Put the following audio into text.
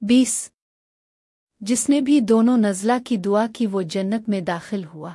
بیس۔ جس نے بھی دونوں نزلہ کی دعا کی وہ جنت میں داخل ہوا۔